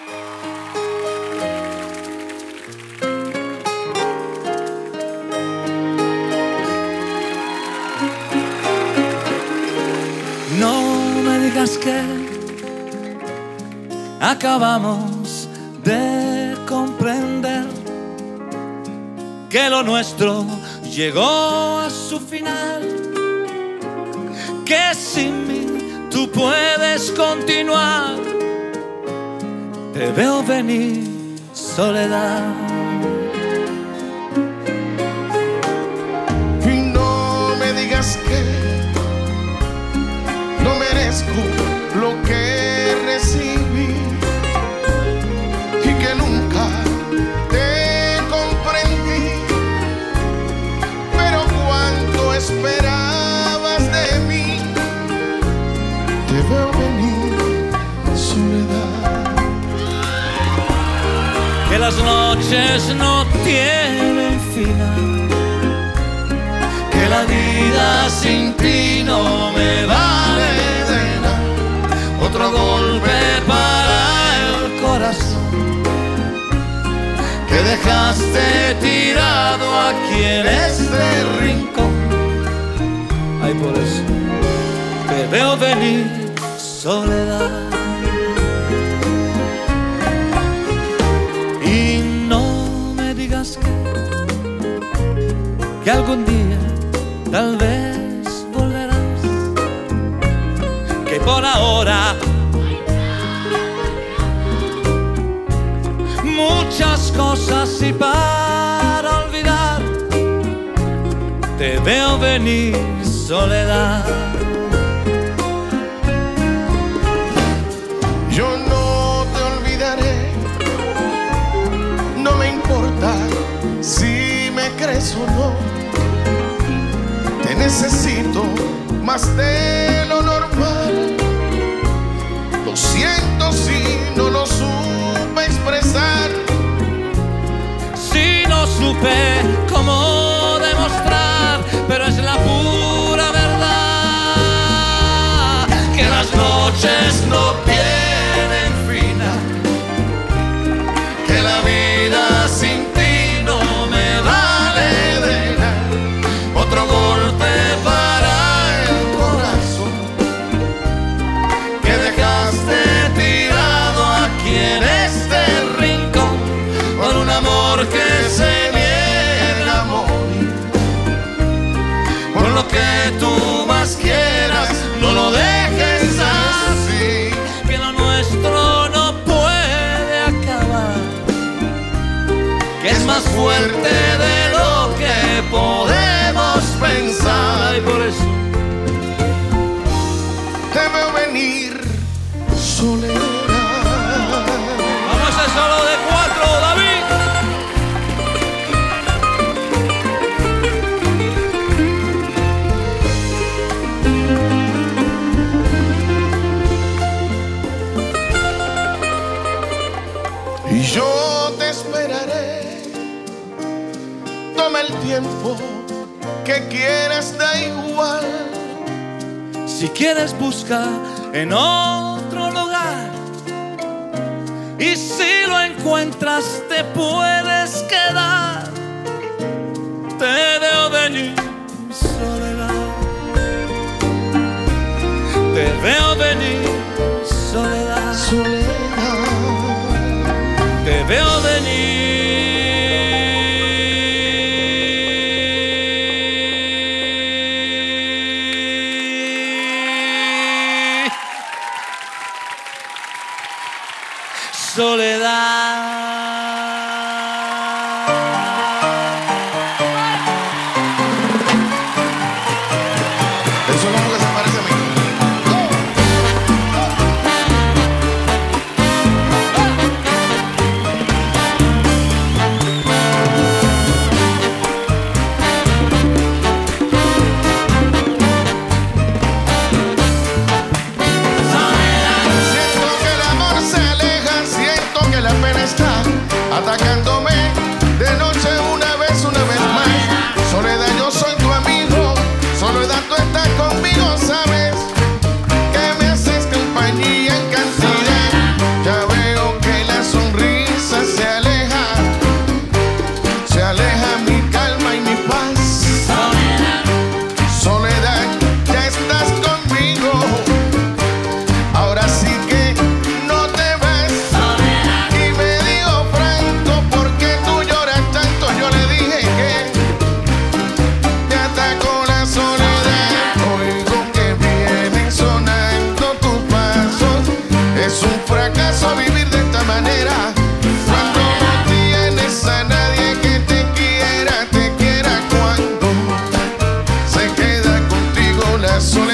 No me digas que acabamos de comprender que lo nuestro llegó a su final, que sin mí tú puedes continuar. Te veo venir, soledad. Noches no tienen final, que la vida sin ti no me vale de nada. Otro golpe para el corazón que dejaste tirado aquí en este rincón. Ay, por eso te veo venir, soledad. Que, algún día tal vez volverás. Que por ahora muchas cosas y para olvidar te veo venir soledad. Yo no te olvidaré, no me importa si me crees o no. Necesito más de lo normal. Lo siento si no lo supe expresar. Si no supe cómo demostrar, pero es la pura verdad que las noches no tienen fuerte el tiempo que quieras, da igual. Si quieres busca en otro lugar y si lo encuentras te puedes quedar. Te veo venir soledad. Te veo venir soledad. Soledad. Soledad. corações.